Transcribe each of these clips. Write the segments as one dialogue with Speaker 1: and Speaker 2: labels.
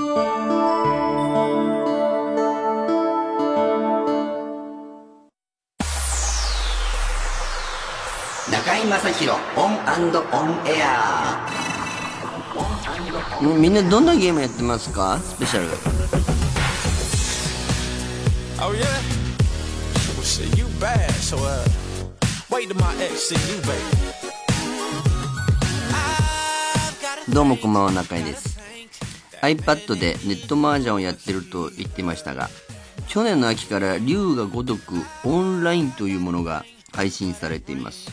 Speaker 1: 中井正広オンオンエア
Speaker 2: もうみんなどんなゲームやってますかスペシャル
Speaker 3: Oh yeah? Well shit, you bad, so uh wait till my ex see you, baby. I've got a
Speaker 2: どうもこんばんは中井です iPad でネット麻雀をやってると言っていましたが去年の秋から龍が如くオンラインというものが配信されています。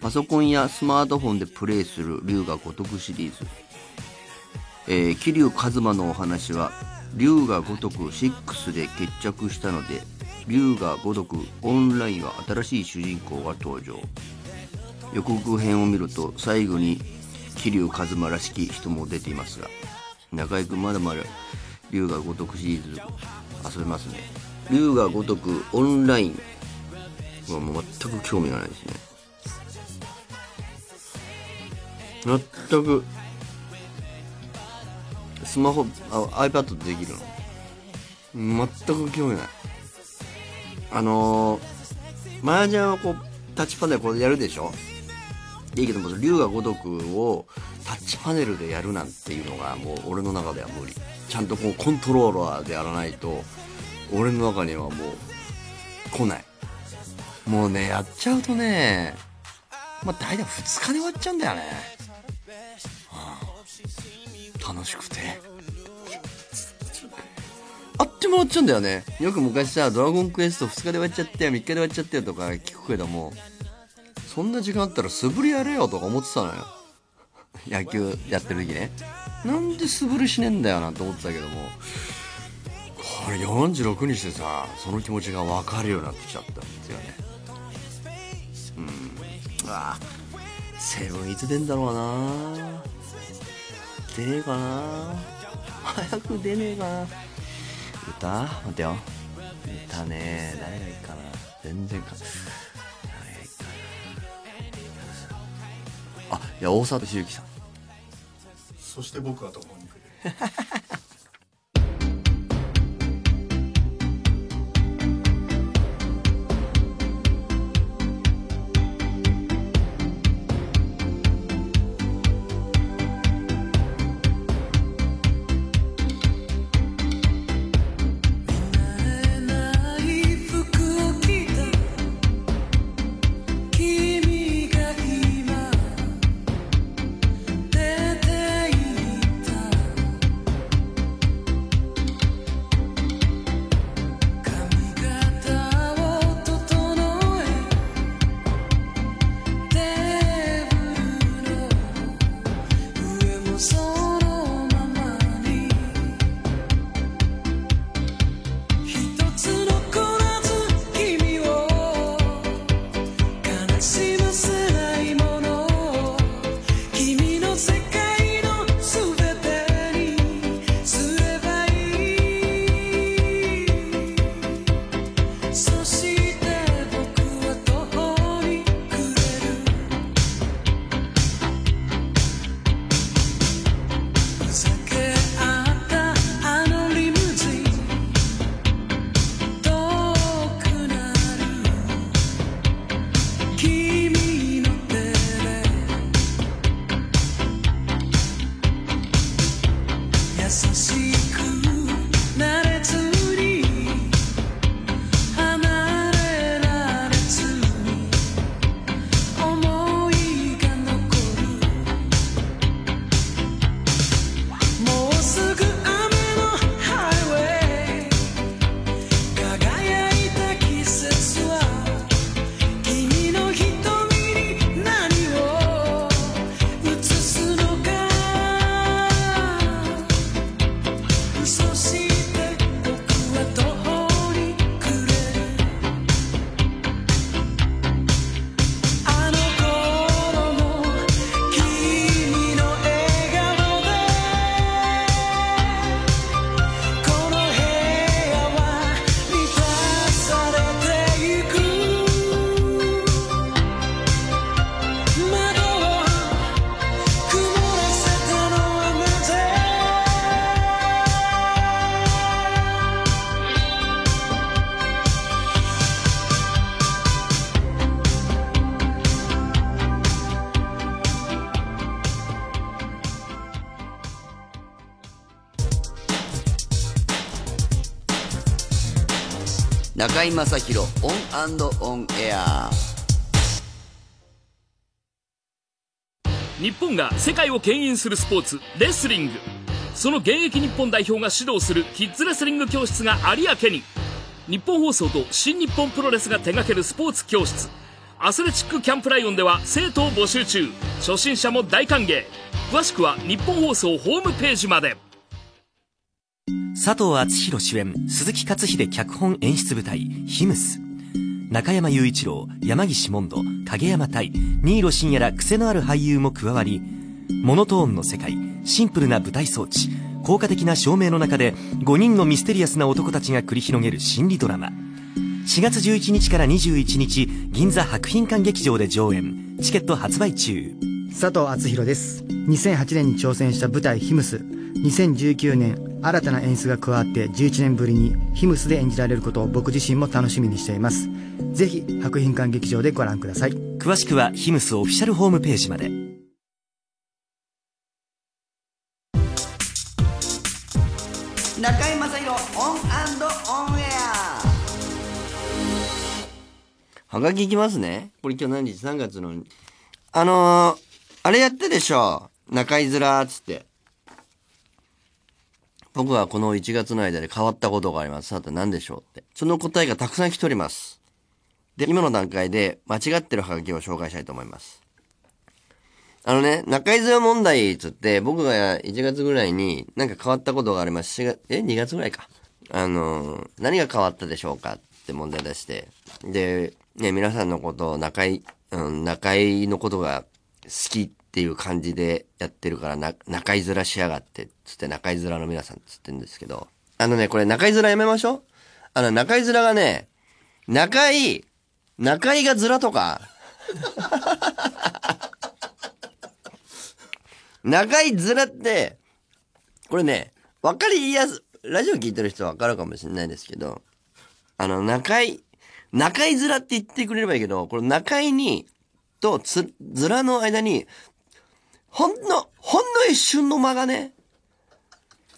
Speaker 2: パソコンやスマートフォンでプレイする龍が如くシリーズ。えー、桐生一馬のお話は龍が如く6で決着したので龍が如くオンラインは新しい主人公が登場。予告編を見ると最後に桐生一馬らしき人も出ていますが中居君まだまだ龍が如くシリーズ遊べますね。龍が如くオンラインはもう全く興味がないですね。全くスマホあ iPad でできるの？全く興味ない。あのー、麻雀はこうタッチパネルこうやるでしょ？いいけども龍が如くをタッチパネルでやるなんていうのがもう俺の中では無理。ちゃんとこうコントローラーでやらないと俺の中にはもう来ない。もうねやっちゃうとねまあ大体2日で終わっちゃうんだよね、うん。楽しくて。あっという間終わっちゃうんだよね。よく昔さ「ドラゴンクエスト2日で終わっちゃったよ3日で終わっちゃったよ」とか聞くけどもそんな時間あったら素振りやれよとか思ってたのよ。野球やってる時ね。なんで素振りしねえんだよなんて思ってたけどもこれ46にしてさその気持ちが分かるようになってきちゃったんですよね。うん。ああセブンいつ出んだろうな。出ねえかな。早く出ねえかな。歌？待てよ。歌ね誰がいいかな。全然か。誰がいいかな。あいや大里ひゆきさん
Speaker 4: そして僕はどこに来る
Speaker 2: 中居正広オンオンエア。
Speaker 5: 日本が世界を牽引するスポーツレスリング。その現役日本代表が指導するキッズレスリング教室が有明に。ニッポン放送と新日本プロレスが手掛けるスポーツ教室。アスレチックキャンプライオンでは生徒を募集中。初心者も大歓迎。詳しくはニッポン放送ホームページまで。
Speaker 6: 佐藤敦弘主演鈴木勝秀脚本演出舞台「ヒムス」中山雄一郎山岸モンド影山大新納慎也ら癖のある俳優も加わりモノトーンの世界シンプルな舞台装置効果的な照明の中で5人のミステリアスな男たちが繰り広げる心理ドラマ。4月11日から21日銀座博品館劇場で上演。チケット発売中。
Speaker 7: 佐藤敦弘です。2008年に挑戦した舞台「ヒムス」2019年新たな演出が加わって11年ぶりにヒムスで演じられることを僕自身も楽しみにしていますぜひ博品館劇場でご覧ください
Speaker 6: 詳しくはヒムスオフィシャルホームページまで
Speaker 1: 中居正広オンオンエア
Speaker 2: はがきいきますね。これ今日何日 ?3 月の。あのー、あれやったでしょ中居メンつって。僕はこの1月の間で変わったことがあります。さて何でしょうって。その答えがたくさん来ております。で、今の段階で間違ってるハガキを紹介したいと思います。あのね、中居面問題つって、僕が1月ぐらいになんか変わったことがあります。4月、え ?2 月ぐらいか。あの、何が変わったでしょうかって問題出して。で、ね、皆さんのことを中居、うん、中居のことが好きっていう感じでやってるから、な、中居面しやがって、つって中居面の皆さんつってんですけど。あのね、これ中居面やめましょう。あの、中居面がね、中居、中居が面とか、中居面って、これね、わかりやす、ラジオ聞いてる人はわかるかもしれないですけど、あの、中居、中居面って言ってくれればいいけど、この中居に、とつ、面の間に、ほんの、ほんの一瞬の間がね、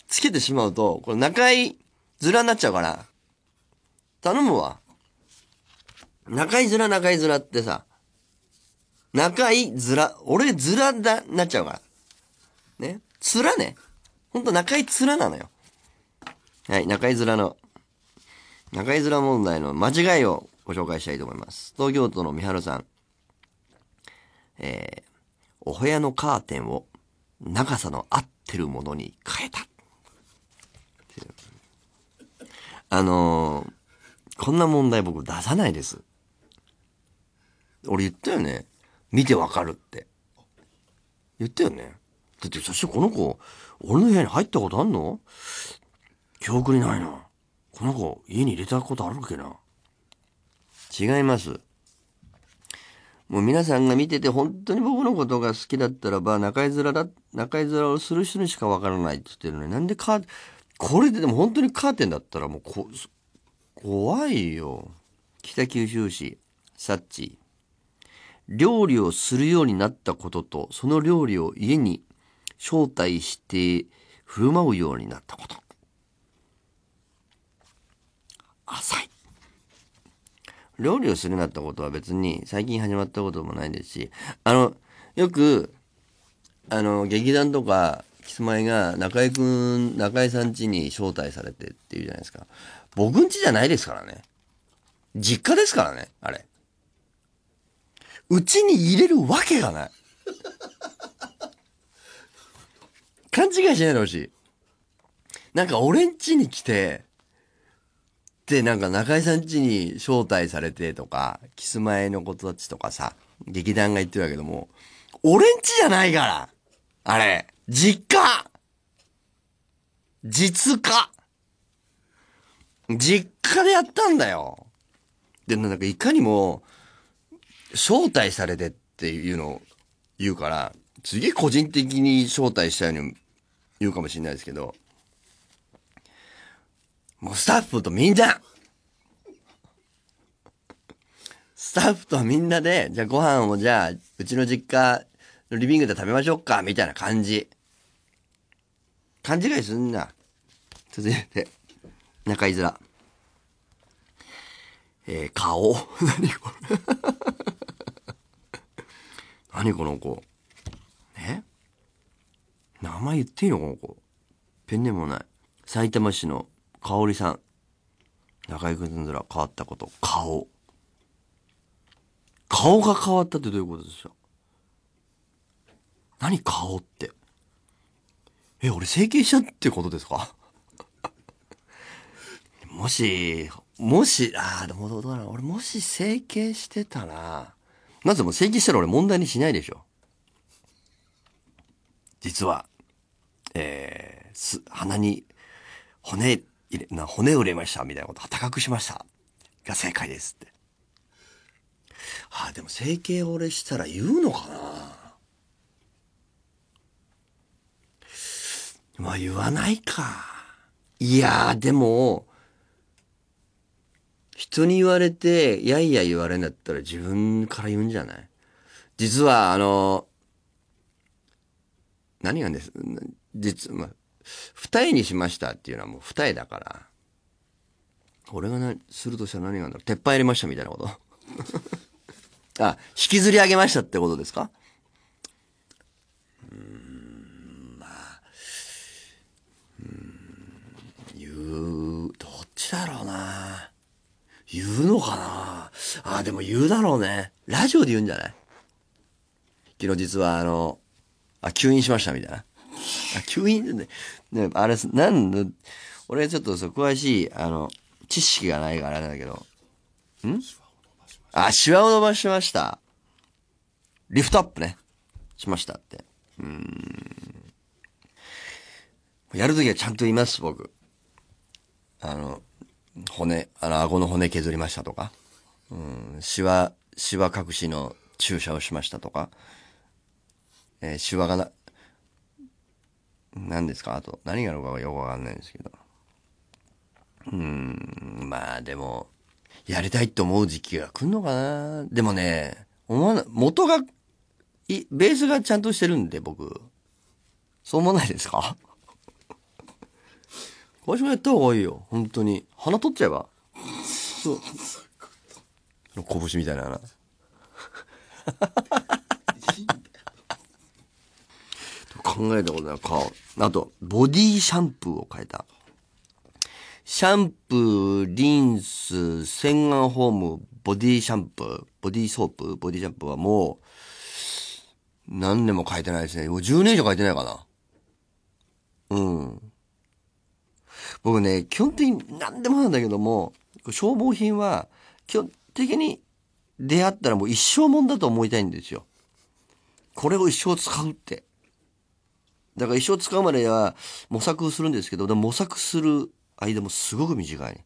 Speaker 2: つけてしまうと、これ中居面になっちゃうから、頼むわ。中居面中居面ってさ、中居面、俺面だ、なっちゃうから。ね。面ね。ほんと中居面なのよ。はい、中居面の、中居面問題の間違いをご紹介したいと思います。東京都の三春さん。えー、お部屋のカーテンを長さの合ってるものに変えた。あのーこんな問題僕出さないです。俺言ったよね。見てわかるって。言ったよね。だって、そしてこの子、俺の部屋に入ったことあんの？記憶にないな。この子、家に入れたことあるっけな？違います。もう皆さんが見てて本当に僕のことが好きだったらば、中居面だ、中居面をする人にしかわからないって言ってるのに、なんでカーこれででも本当にカーテンだったらもうこ、怖いよ。北九州市、サッチ。料理をするようになったことと、その料理を家に招待して振る舞うようになったこと。浅い。料理をするなったことは別に最近始まったこともないですし、あの、よく、あの、劇団とか、キスマイが中居くん、中居さん家に招待されてっていうじゃないですか。僕ん家じゃないですからね。実家ですからね、あれ。うちに入れるわけがない。勘違いしないでほしい。なんか俺ん家に来て、で、なんか中居さん家に招待されてとか、キスマイの子たちとかさ、劇団が言ってるわけども、俺ん家じゃないからあれ、実家実家実家でやったんだよ。で、なんかいかにも、招待されてっていうのを言うから、次個人的に招待したように言うかもしれないですけど、もうスタッフとみんな。スタッフとみんなで、じゃあご飯をじゃあ、うちの実家のリビングで食べましょうか、みたいな感じ。勘違いすんな。続いて、中居面。えー顔。何これ。何この子。え？名前言っていいのこの子。ペンネもない。埼玉市の香織さん。中居君ら変わったこと。顔。顔が変わったってどういうことですか？何顔って？え俺整形したってことですか？もしもしああでもどうだろう。俺もし整形してたらまずも整形したら俺問題にしないでしょ。実はえー、す鼻に骨入れな骨を入れましたみたいなこと高くしました。が正解ですって。ああでも整形俺したら言うのかな？まあ言わないか。いやーでも人に言われてやいや言われんだったら自分から言うんじゃない？実はあの何がです？実まあ二重にしましたっていうのはもう二重だから。俺がなするとしたら何があるんだろう。鉄板入れましたみたいなこと。あ引きずり上げましたってことですか？うんまあうん言うどっちだろうな。言うのかな。あでも言うだろうね。ラジオで言うんじゃない？昨日実はあのあ吸引しましたみたいな。あ吸引ねねあれなんの俺ちょっとそう詳しいあの知識がないからあれだけどん？あ、シワを伸ばしました。リフトアップね。しましたって。うん。やるときはちゃんと言います、僕。あの、骨、あの、顎の骨削りましたとか。うん、シワ、シワ隠しの注射をしましたとか。えーシワがな、何ですか？あと、何があるかはよくわかんないんですけど。うーん、まあでも、やりたいって思う時期が来んのかなでもね、思わない、元が、い、ベースがちゃんとしてるんで、僕。そう思わないですか？こしもやった方がいいよ。本当に。鼻取っちゃえば。そう。拳みたいなな。考えたことない顔。あと、ボディシャンプーを変えた。シャンプー、リンス、洗顔フォーム、ボディシャンプー、ボディソープ、ボディシャンプーはもう、何年も変えてないですね。もう10年以上変えてないかな。うん。僕ね、基本的に何でもなんだけども、消耗品は、基本的に出会ったらもう一生もんだと思いたいんですよ。これを一生使うって。だから一生使うまでは模索するんですけど、で模索する間もすごく短い。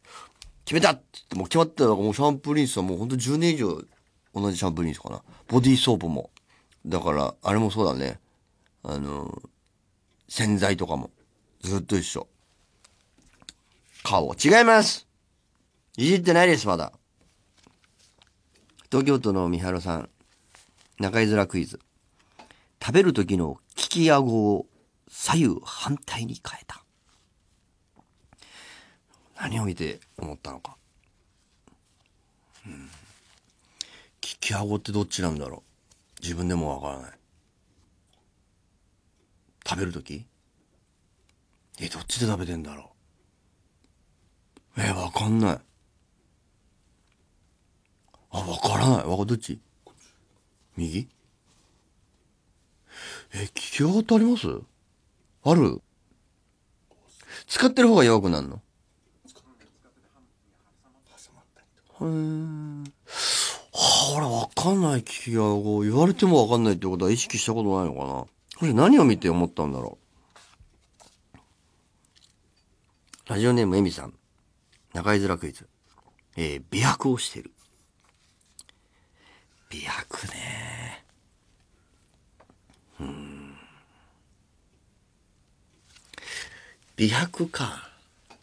Speaker 2: 決めたって言って、もう決まったらもうシャンプーリンスはもうほんと10年以上同じシャンプーリンスかな。ボディーソープも。だから、あれもそうだね。あの、洗剤とかも。ずっと一緒。顔。違いますいじってないです、まだ。東京都の三原さん。中居面クイズ。食べる時の利き顎を左右反対に変えた。何を見て思ったのか。うん。利き顎ってどっちなんだろう自分でもわからない。食べる時？え、どっちで食べてんだろうえ、わかんない。あ、わからない。わかどっち？右？え、利き顎ってあります？ある？使ってる方が弱くなるの？へーはあ、俺わかんない利き顎。言われてもわかんないってことは意識したことないのかな？これ何を見て思ったんだろう？ラジオネームエミさん。中居面クイズ。えー、美白をしてる。美白ね。うん。美白か。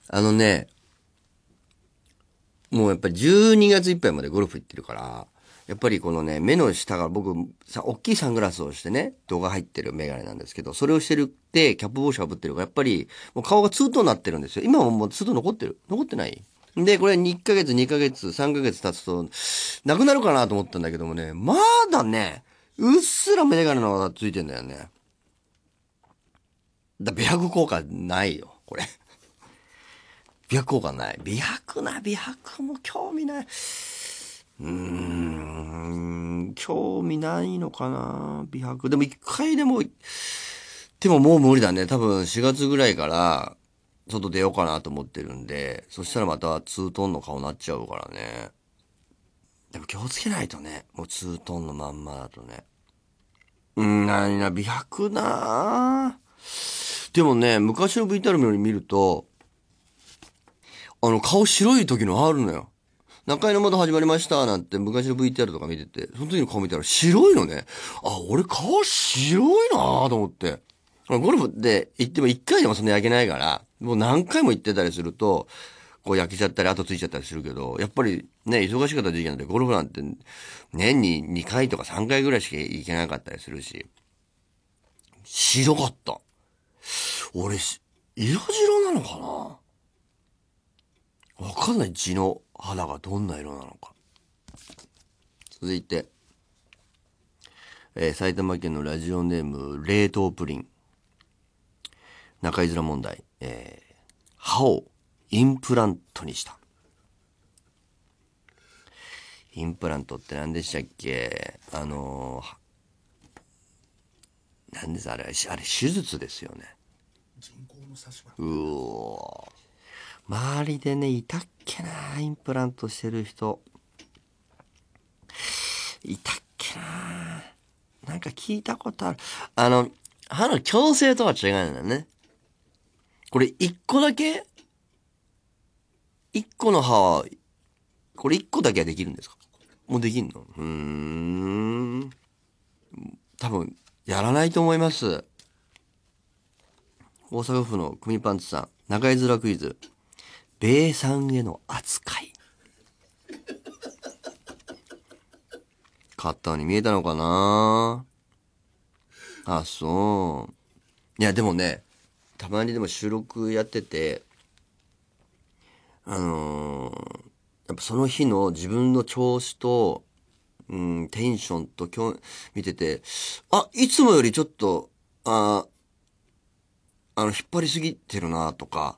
Speaker 2: あのね、もうやっぱり12月いっぱいまでゴルフ行ってるから、やっぱりこのね、目の下が僕、さ、大きいサングラスをしてね、動画入ってるメガネなんですけど、それをしてるって、キャップ帽子かぶってるから、やっぱり、もう顔がツートになってるんですよ。今ももうツート残ってる残ってない？で、これ1ヶ月、2ヶ月、3ヶ月経つと、なくなるかなと思ったんだけどもね、まだね、うっすらメガネのがついてんだよね。だ、美白効果ないよ、これ。美白効果ない。美白な、美白も興味ない。うーん、興味ないのかな美白。でも一回でも、でももう無理だね。多分4月ぐらいから、外出ようかなと思ってるんで、そしたらまたツートンの顔になっちゃうからね。でも気をつけないとね。もうツートンのまんまだとね。うん、なにな、美白なぁでもね、昔の VTR のように見ると、あの、顔白い時のあるのよ。中井の窓始まりましたなんて昔の VTR とか見てて、その時の顔見たら白いのね。あ、俺顔白いなぁと思って。ゴルフで行っても一回でもそんな焼けないから、もう何回も行ってたりすると、こう焼けちゃったり後ついちゃったりするけど、やっぱりね、忙しかった時期なんでゴルフなんて年に2回とか3回ぐらいしか行けなかったりするし、白かった。俺、色白なのかな？わかんない地の肌がどんな色なのか。続いて、えー埼玉県のラジオネーム、冷凍プリン。中居面問題。えー歯をインプラントにした。インプラントって何でしたっけ？あのーなんですあれ、あれ手術ですよね。
Speaker 4: 人工の差し歯
Speaker 2: うおー周りでね、いたっけなインプラントしてる人。いたっけななんか聞いたことある。あの、歯の矯正とは違うんだね。これ一個だけ？一個の歯は、これ一個だけはできるんですか？もうできんの？うーん。多分、やらないと思います。大阪府の組パンツさん、中居面クイズ。米さんへの扱い。勝ったのに見えたのかな？あ、そう。いや、でもね、たまにでも収録やってて、あのーやっぱその日の自分の調子と、うん、テンションと今日見てて、あ、いつもよりちょっと、ああの、引っ張りすぎてるなとか、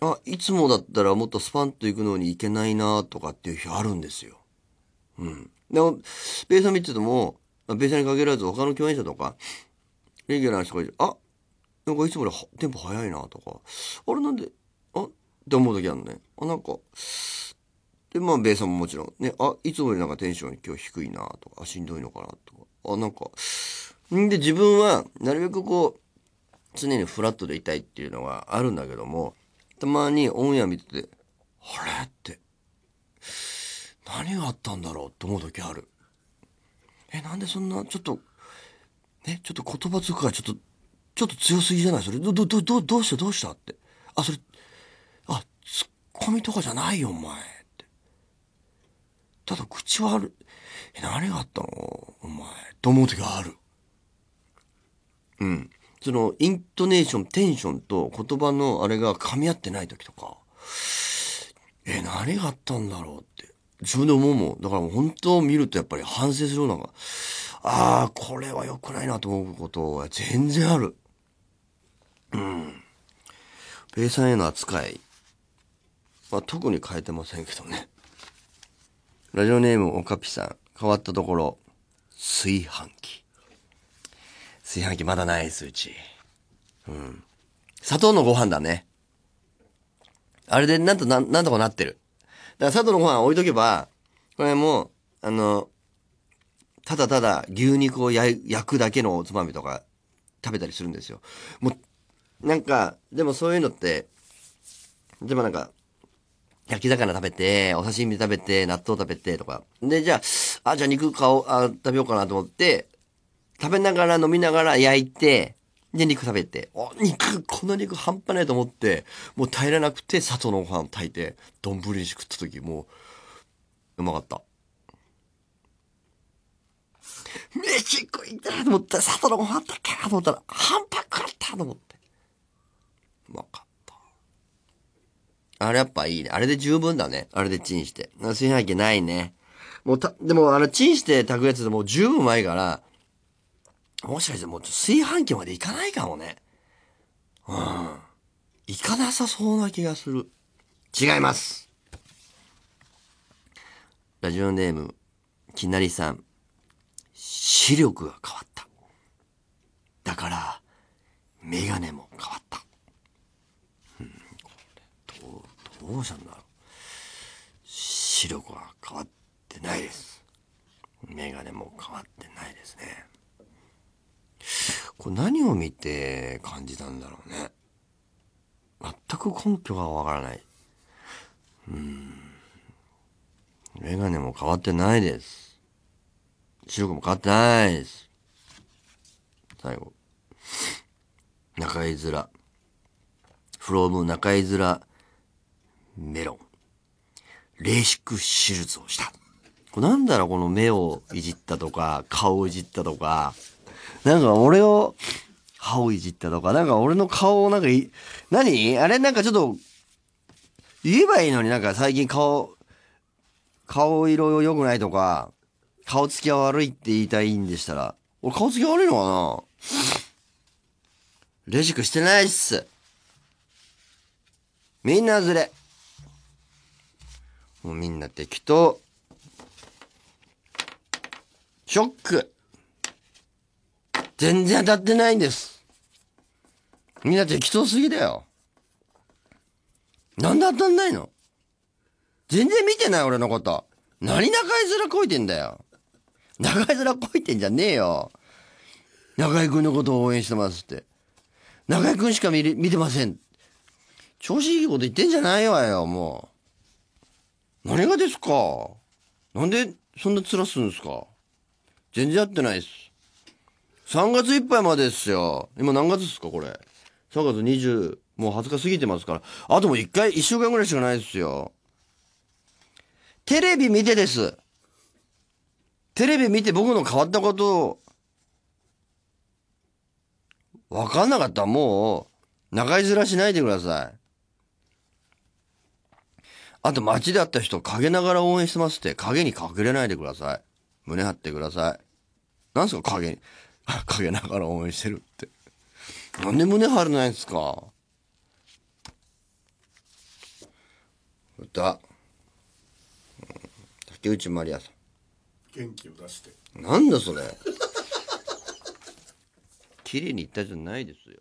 Speaker 2: あ、いつもだったらもっとスパンと行くのに行けないなとかっていう日あるんですよ。うん。でも、ベース見てても、ベースに限らず他の共演者とか、レギュラーの人がいて、あ、なんかいつもよりテンポ早いなとか、あれなんで、あって思う時あるね。あ、なんか、で、まあ、ベースももちろん、ね、あ、いつもよりなんかテンション今日低いなとか、あ、しんどいのかなとか、あ、なんか、んで、自分は、なるべくこう、常にフラットでいたいっていうのがあるんだけども、たまにオンエア見てて、あれ？って、何があったんだろうって思う時ある。え、なんでそんな、ちょっと、ね、ちょっと言葉遣いちょっと、ちょっと強すぎじゃない？それ、ど、ど、ど、ど、どうした？どうした？って。あ、それ、あ、ツッコミとかじゃないよ、お前。ただ、口はある。え、何があったの？お前。と思う時がある。うん。その、イントネーション、テンションと言葉のあれが噛み合ってない時とか、え、何があったんだろうって。自分で思うもん。だから本当を見るとやっぱり反省するのが、ああ、これは良くないなと思うことは全然ある。うん。ベイさんへの扱い。まあ、特に変えてませんけどね。ラジオネームオカピさん。変わったところ、炊飯器。炊飯器まだないです、うち。うん。砂糖のご飯だね。あれでなんとなん、なんとかなってる。だから砂糖のご飯置いとけば、これも、あの、ただただ牛肉を焼い焼くだけのおつまみとか食べたりするんですよ。もう、なんか、でもそういうのって、でもなんか、焼き魚食べて、お刺身食べて、納豆食べてとか。で、じゃあ、あ、じゃあ肉買おう、あ、食べようかなと思って、食べながら飲みながら焼いて、で、肉食べて、お、肉、この肉半端ないと思って、もう耐えられなくて、砂糖のご飯炊いて、丼にし食った時、もう、うまかった。飯食いたいと思ったら、砂糖のご飯だっけなと思ったら、半端食ったと思って。うまかった。あれやっぱいいね。あれで十分だね。あれでチンして。炊飯器ないね。もうた、でもあの、チンして炊くやつでもう十分前から、もしかしてもう炊飯器までいかないかもね。うん。いかなさそうな気がする。違います。ラジオネーム、きなりさん。視力が変わった。だから、メガネも変わった。うん、これ、どう、したんだろう。視力は変わってないです。メガネも変わってないですね。これ何を見て感じたんだろうね。全く根拠がわからない。うん。メガネも変わってないです。視力も変わってないです。最後。中居面。フローム中居面。レーシック手術をした。これなんだろうこの目をいじったとか、顔をいじったとか、なんか俺を、歯をいじったとか、なんか俺の顔をなんかい、何？あれなんかちょっと、言えばいいのになんか最近顔、顔色良くないとか、顔つきが悪いって言いたいんでしたら、俺顔つき悪いのかな？レジックしてないっす。みんなずれ。もうみんな適当。ショック。全然当たってないんです。みんな適当すぎだよ。なんで当たんないの？全然見てない俺のこと。何中居面こいてんだよ。中居面こいてんじゃねえよ。中居くんのことを応援してますって。中居くんしか見見てません。調子いいこと言ってんじゃないわよ、もう。何がですか？なんでそんな面すんですか？全然やってないです。3月いっぱいまでですよ。今何月ですかこれ？3月20、もう20日過ぎてますから。あともう1回、1週間ぐらいしかないですよ。テレビ見てです。テレビ見て僕の変わったことを、わかんなかったらもう、中居面しないでください。あと街で会った人陰ながら応援してますって、影に隠れないでください。胸張ってください。なんすか影に、陰ながら応援してるって。なんで胸張れないんですか？歌。うん竹内まりやさ
Speaker 4: 元気を出して
Speaker 2: ん。なんだそれ。綺麗に言ったじゃないですよ。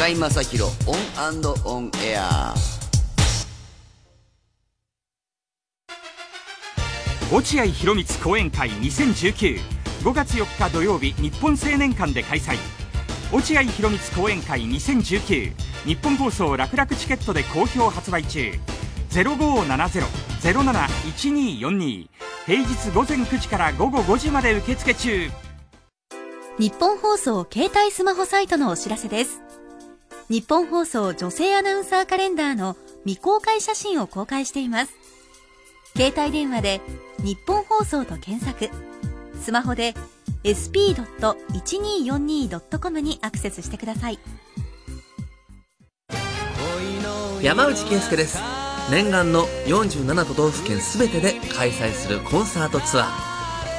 Speaker 2: 中居正広オンオンエア。
Speaker 8: 落合博満講演会20195月4日土曜日日本青年館で開催。落合博満講演会2019ニッポン放送楽々チケットで好評発売中。0570-071242平日午前9時から午後5時まで受付中。
Speaker 9: 日本放送携帯スマホサイトのお知らせです日本放送女性アナウンサーカレンダーの未公開写真を公開しています。携帯電話で日本放送と検索。スマホで sp.1242.com にアクセスしてください。
Speaker 10: 山内圭介です。念願の47都道府県全てで開催するコンサートツアー。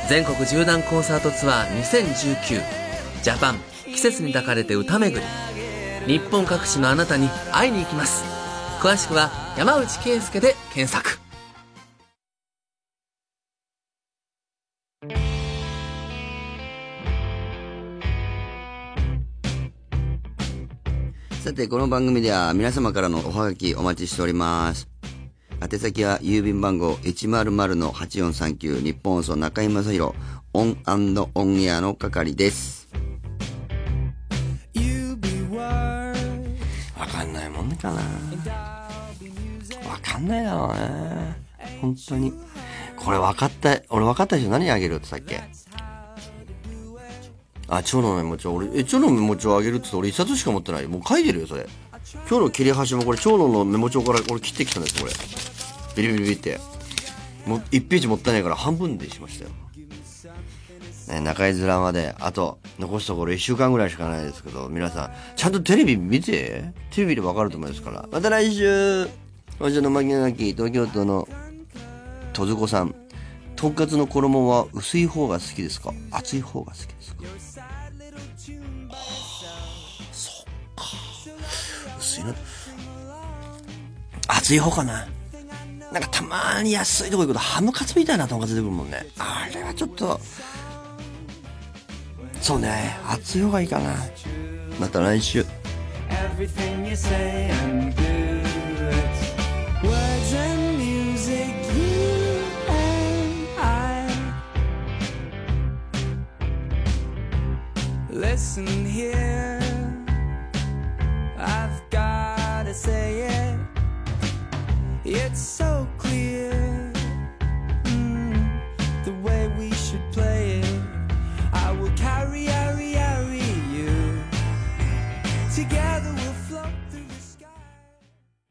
Speaker 10: 全国縦断コンサートツアー2019ジャパン季節に抱かれて歌巡り。日本各地のあなたに会いに行きます詳しくは山内圭介で検索
Speaker 2: さて、この番組では皆様からのおはがきお待ちしております。宛先は郵便番号100-8439ニッポン放送中居正広オンオンエアの係です。かんないもんかなわかんないだろうね。本当に。これ分かった、俺分かった人何あげるってさっき。あ、腸のメモ帳。俺、え、腸のメモ帳あげるって言って俺一冊しか持ってない。もう書いてるよ、それ。今日の切れ端もこれ、腸のメモ帳から俺切ってきたんです、これ。ビリビリビリって。もう1ページもったいないから半分でしましたよ。ね、中居面まで、あと、残すところ1週間ぐらいしかないですけど、皆さん、ちゃんとテレビ見て？テレビでわかると思いますから。また来週今週の牧野垣、東京都のとずこさん。とんかつの衣は薄い方が好きですか？厚い方が好きですか？そっか。薄いの。厚い方かな。なんかたまに安いとこ行くとハムカツみたいなとんかつ出てくるもんね。あれはちょっと、そうね熱い方がいいかな。また来週。